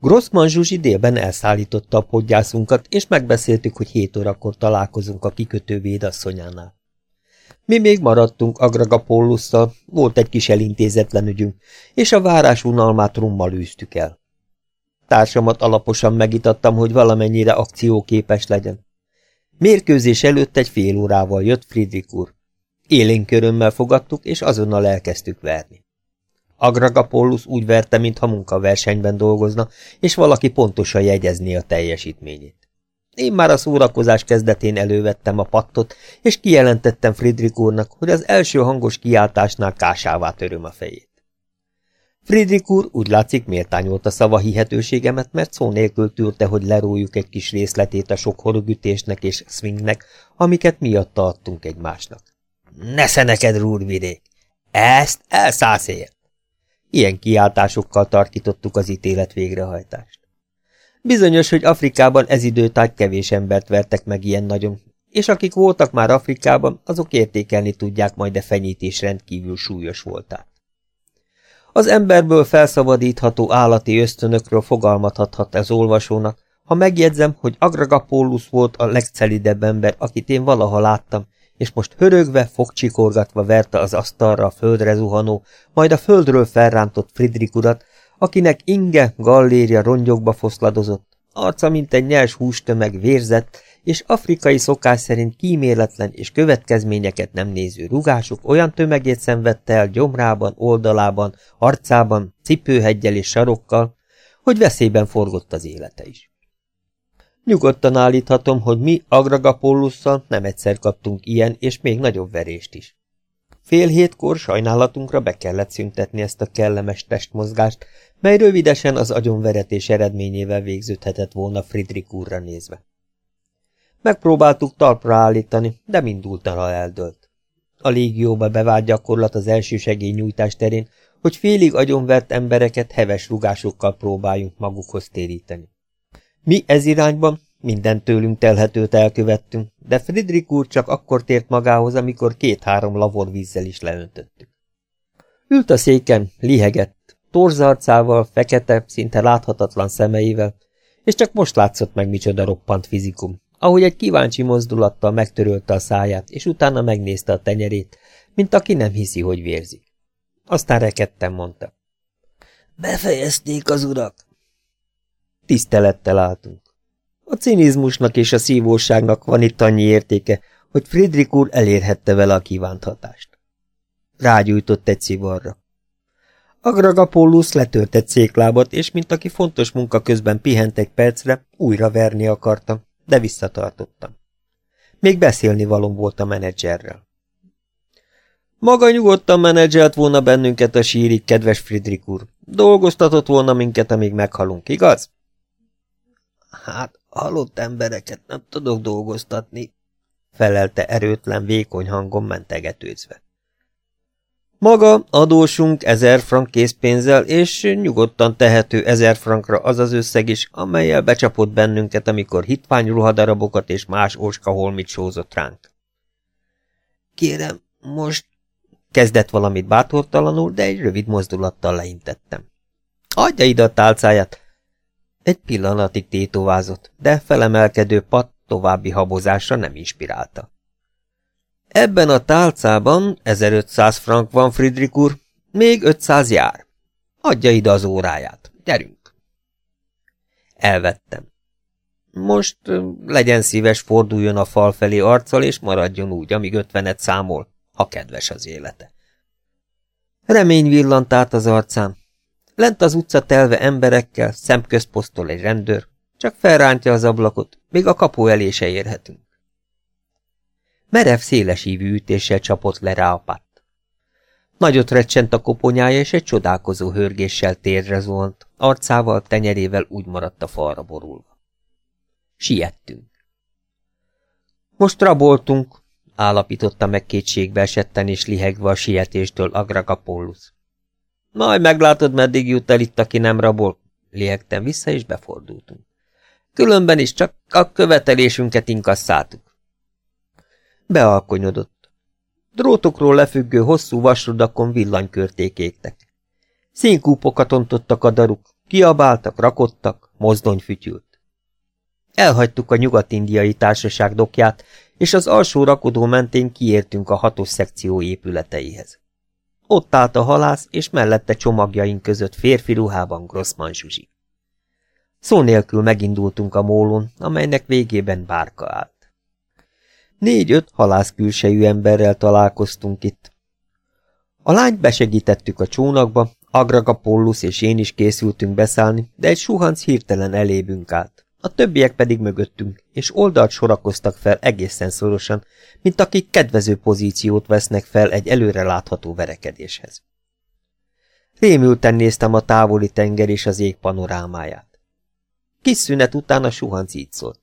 Grossman Zsuzsi délben elszállította a podgyászunkat, és megbeszéltük, hogy hét órakor találkozunk a kikötő védasszonyánál. Mi még maradtunk Agragapollusszal, volt egy kis elintézetlen ügyünk, és a várás unalmát rummal űztük el. Társamat alaposan megitattam, hogy valamennyire akcióképes legyen. Mérkőzés előtt egy fél órával jött Friedrich úr. Élénk körömmel fogadtuk, és azonnal elkezdtük verni. Agragapollus úgy verte, mintha munkaversenyben dolgozna, és valaki pontosan jegyezné a teljesítményét. Én már a szórakozás kezdetén elővettem a pattot, és kijelentettem Friedrich úrnak, hogy az első hangos kiáltásnál kásává töröm a fejét. Friedrich úr úgy látszik méltányolt a szava hihetőségemet, mert szó nélkül tűrte, hogy lerójuk egy kis részletét a sok horogütésnek és swingnek, amiket miatta adtunk egymásnak. Nesze neked, rúrvidék! Ezt elszállsz ér! Ilyen kiáltásokkal tarkítottuk az ítélet végrehajtást. Bizonyos, hogy Afrikában ez időtájt kevés embert vertek meg ilyen nagyon, és akik voltak már Afrikában, azok értékelni tudják majd a fenyítés rendkívül súlyos voltát. Az emberből felszabadítható állati ösztönökről fogalmathathat ez olvasónak, ha megjegyzem, hogy Agragapólus volt a legcelidebb ember, akit én valaha láttam, és most hörögve, fogcsikorgatva verte az asztalra a földre zuhanó, majd a földről felrántott Friedrich urat, akinek inge, galléria rongyokba foszladozott, arca mint egy nyers hústömeg vérzett, és afrikai szokás szerint kíméletlen és következményeket nem néző rugások olyan tömegét szenvedte el gyomrában, oldalában, arcában, cipőheggyel és sarokkal, hogy veszélyben forgott az élete is. Nyugodtan állíthatom, hogy mi Agragapollusszal nem egyszer kaptunk ilyen és még nagyobb verést is. Fél hétkor sajnálatunkra be kellett szüntetni ezt a kellemes testmozgást, mely rövidesen az agyonveretés eredményével végződhetett volna Friedrich úrra nézve. Megpróbáltuk talpra állítani, de mindultala eldőlt. A légióba bevált gyakorlat az első segélynyújtás terén, hogy félig agyonvert embereket heves rugásokkal próbáljunk magukhoz téríteni. Mi ez irányban minden tőlünk telhetőt elkövettünk, de Friedrich úr csak akkor tért magához, amikor két-három lavor vízzel is leöntöttük. Ült a széken, lihegett, torzarcával, fekete, szinte láthatatlan szemeivel, és csak most látszott meg micsoda roppant fizikum, ahogy egy kíváncsi mozdulattal megtörölte a száját, és utána megnézte a tenyerét, mint aki nem hiszi, hogy vérzik. Aztán rekedten mondta. Befejezték az urak. Tisztelettel álltunk. A cinizmusnak és a szívóságnak van itt annyi értéke, hogy Friedrich úr elérhette vele a kívánt hatást. Rágyújtott egy szivarra. Agragapollus letört egy széklábat, és mint aki fontos munka közben pihent egy percre, újra verni akartam, de visszatartottam. Még beszélni valom volt a menedzserrel. Maga nyugodtan menedzselt volna bennünket a sírig, kedves Friedrich úr. Dolgoztatott volna minket, amíg meghalunk, igaz? Hát, halott embereket nem tudok dolgoztatni, felelte erőtlen, vékony hangon mentegetőzve. Maga adósunk ezer frank készpénzzel, és nyugodtan tehető ezer frankra az az összeg is, amelyel becsapott bennünket, amikor hitvány ruhadarabokat és más óska holmit sózott ránk. Kérem, most kezdett valamit bátortalanul, de egy rövid mozdulattal leintettem. Adja ide a tálcáját, egy pillanatig tétovázott, de felemelkedő pat további habozásra nem inspirálta. Ebben a tálcában 1500 frank van, Friedrich úr, még 500 jár. Adja ide az óráját, gyerünk. Elvettem. Most legyen szíves, forduljon a fal felé arccal, és maradjon úgy, amíg ötvenet számol, ha kedves az élete. Remény villant át az arcán, Lent az utca telve emberekkel, szemközposztol egy rendőr, csak felrántja az ablakot, még a kapu elé se érhetünk. Merev szélesívű ütéssel csapott le rá a patt. Nagyot recsent a koponyája, és egy csodálkozó hörgéssel térre zuhant, arcával, tenyerével úgy maradt a falra borulva. Siettünk. Most raboltunk, állapította meg kétségbe esetten és lihegve a sietéstől Agragapollus. Majd meglátod, meddig jut el itt, aki nem rabol. Liegtem vissza, és befordultunk. Különben is csak a követelésünket inkasszáltuk. Bealkonyodott. Drótokról lefüggő hosszú vasrudakon villanykörték égtek. Színkúpokat ontottak a daruk, Kiabáltak, rakottak, mozdony fütyült. Elhagytuk a nyugat-indiai társaság dokját, és az alsó rakodó mentén kiértünk a hatos szekció épületeihez. Ott állt a halász, és mellette csomagjaink között férfi ruhában Grossman Zsuzsi. Szó nélkül megindultunk a mólon, amelynek végében bárka állt. Négy-öt halász külsejű emberrel találkoztunk itt. A lányt besegítettük a csónakba, Agragapollus és én is készültünk beszállni, de egy suhanc hirtelen elébünk állt a többiek pedig mögöttünk, és oldalt sorakoztak fel egészen szorosan, mint akik kedvező pozíciót vesznek fel egy előre látható verekedéshez. Rémülten néztem a távoli tenger és az ég panorámáját. Kis szünet után a suhanc így szólt.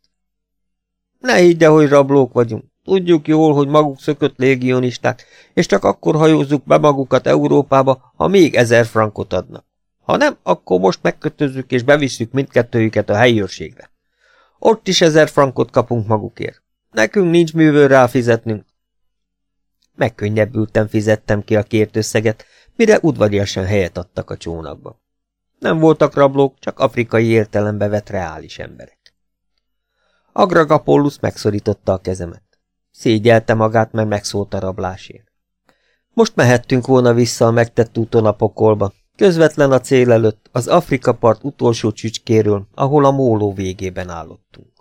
Ne higgye, hogy rablók vagyunk. Tudjuk jól, hogy maguk szökött légionisták, és csak akkor hajózzuk be magukat Európába, ha még ezer frankot adnak. Ha nem, akkor most megkötözzük és bevisszük mindkettőjüket a helyi őrségre. Ott is ezer frankot kapunk magukért. Nekünk nincs művől rá fizetnünk. Megkönnyebbülten fizettem ki a kért összeget, mire udvariasan helyet adtak a csónakba. Nem voltak rablók, csak afrikai értelembe vett reális emberek. Agragapollus megszorította a kezemet. Szégyelte magát, mert megszólt a rablásért. Most mehettünk volna vissza a megtett úton a pokolba, Közvetlen a cél előtt, az Afrika part utolsó csücskéről, ahol a móló végében állottunk.